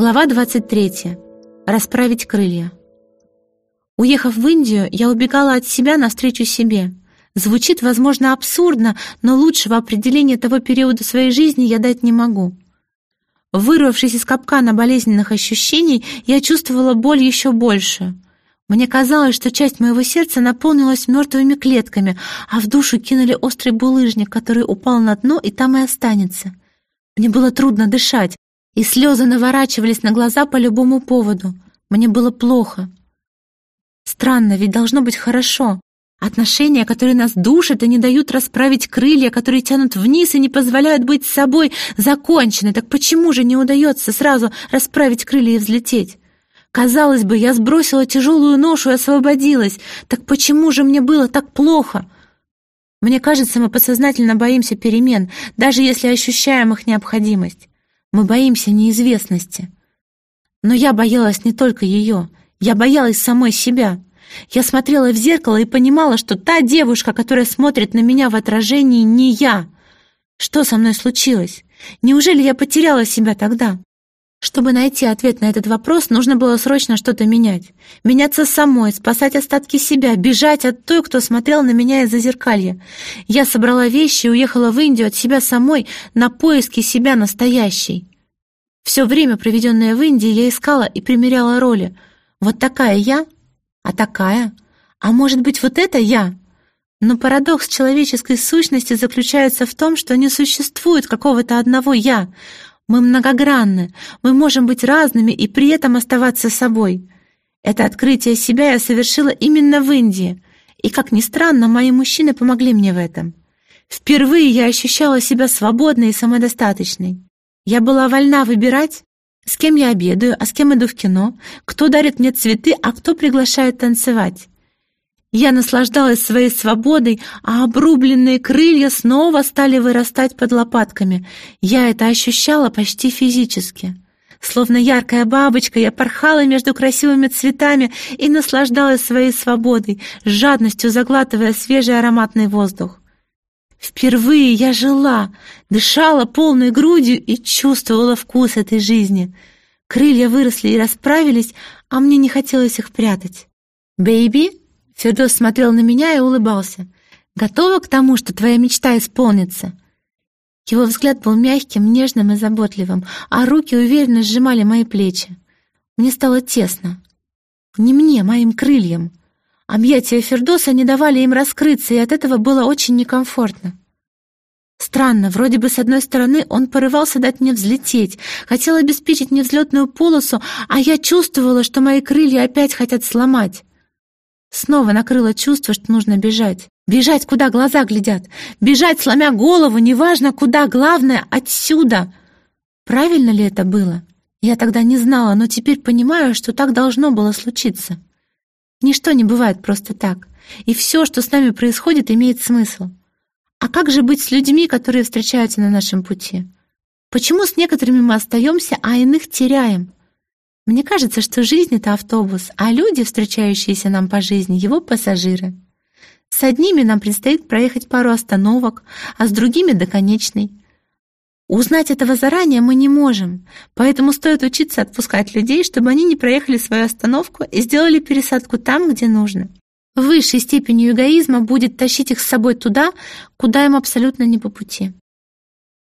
Глава 23. Расправить крылья. Уехав в Индию, я убегала от себя навстречу себе. Звучит, возможно, абсурдно, но лучшего определения того периода своей жизни я дать не могу. Вырвавшись из капкана болезненных ощущений, я чувствовала боль еще больше. Мне казалось, что часть моего сердца наполнилась мертвыми клетками, а в душу кинули острый булыжник, который упал на дно и там и останется. Мне было трудно дышать, и слезы наворачивались на глаза по любому поводу. Мне было плохо. Странно, ведь должно быть хорошо. Отношения, которые нас душат и не дают расправить крылья, которые тянут вниз и не позволяют быть собой, закончены. Так почему же не удается сразу расправить крылья и взлететь? Казалось бы, я сбросила тяжелую ношу и освободилась. Так почему же мне было так плохо? Мне кажется, мы подсознательно боимся перемен, даже если ощущаем их необходимость. Мы боимся неизвестности. Но я боялась не только ее. Я боялась самой себя. Я смотрела в зеркало и понимала, что та девушка, которая смотрит на меня в отражении, не я. Что со мной случилось? Неужели я потеряла себя тогда? Чтобы найти ответ на этот вопрос, нужно было срочно что-то менять. Меняться самой, спасать остатки себя, бежать от той, кто смотрел на меня из-за зеркалья. Я собрала вещи и уехала в Индию от себя самой на поиски себя настоящей. Все время, проведенное в Индии, я искала и примеряла роли. Вот такая я, а такая. А может быть, вот это я? Но парадокс человеческой сущности заключается в том, что не существует какого-то одного «я». Мы многогранны, мы можем быть разными и при этом оставаться собой. Это открытие себя я совершила именно в Индии. И, как ни странно, мои мужчины помогли мне в этом. Впервые я ощущала себя свободной и самодостаточной. Я была вольна выбирать, с кем я обедаю, а с кем иду в кино, кто дарит мне цветы, а кто приглашает танцевать. Я наслаждалась своей свободой, а обрубленные крылья снова стали вырастать под лопатками. Я это ощущала почти физически. Словно яркая бабочка, я порхала между красивыми цветами и наслаждалась своей свободой, с жадностью заглатывая свежий ароматный воздух. Впервые я жила, дышала полной грудью и чувствовала вкус этой жизни. Крылья выросли и расправились, а мне не хотелось их прятать. «Бэйби?» Фердос смотрел на меня и улыбался. «Готова к тому, что твоя мечта исполнится?» Его взгляд был мягким, нежным и заботливым, а руки уверенно сжимали мои плечи. Мне стало тесно. Не мне, моим крыльям. Объятия Фердоса не давали им раскрыться, и от этого было очень некомфортно. Странно, вроде бы с одной стороны он порывался дать мне взлететь, хотел обеспечить мне взлетную полосу, а я чувствовала, что мои крылья опять хотят сломать. Снова накрыло чувство, что нужно бежать. Бежать, куда глаза глядят. Бежать, сломя голову, неважно куда, главное — отсюда. Правильно ли это было? Я тогда не знала, но теперь понимаю, что так должно было случиться. Ничто не бывает просто так. И все, что с нами происходит, имеет смысл. А как же быть с людьми, которые встречаются на нашем пути? Почему с некоторыми мы остаемся, а иных теряем? Мне кажется, что жизнь — это автобус, а люди, встречающиеся нам по жизни, его пассажиры. С одними нам предстоит проехать пару остановок, а с другими — до конечной. Узнать этого заранее мы не можем, поэтому стоит учиться отпускать людей, чтобы они не проехали свою остановку и сделали пересадку там, где нужно. Высшей степенью эгоизма будет тащить их с собой туда, куда им абсолютно не по пути.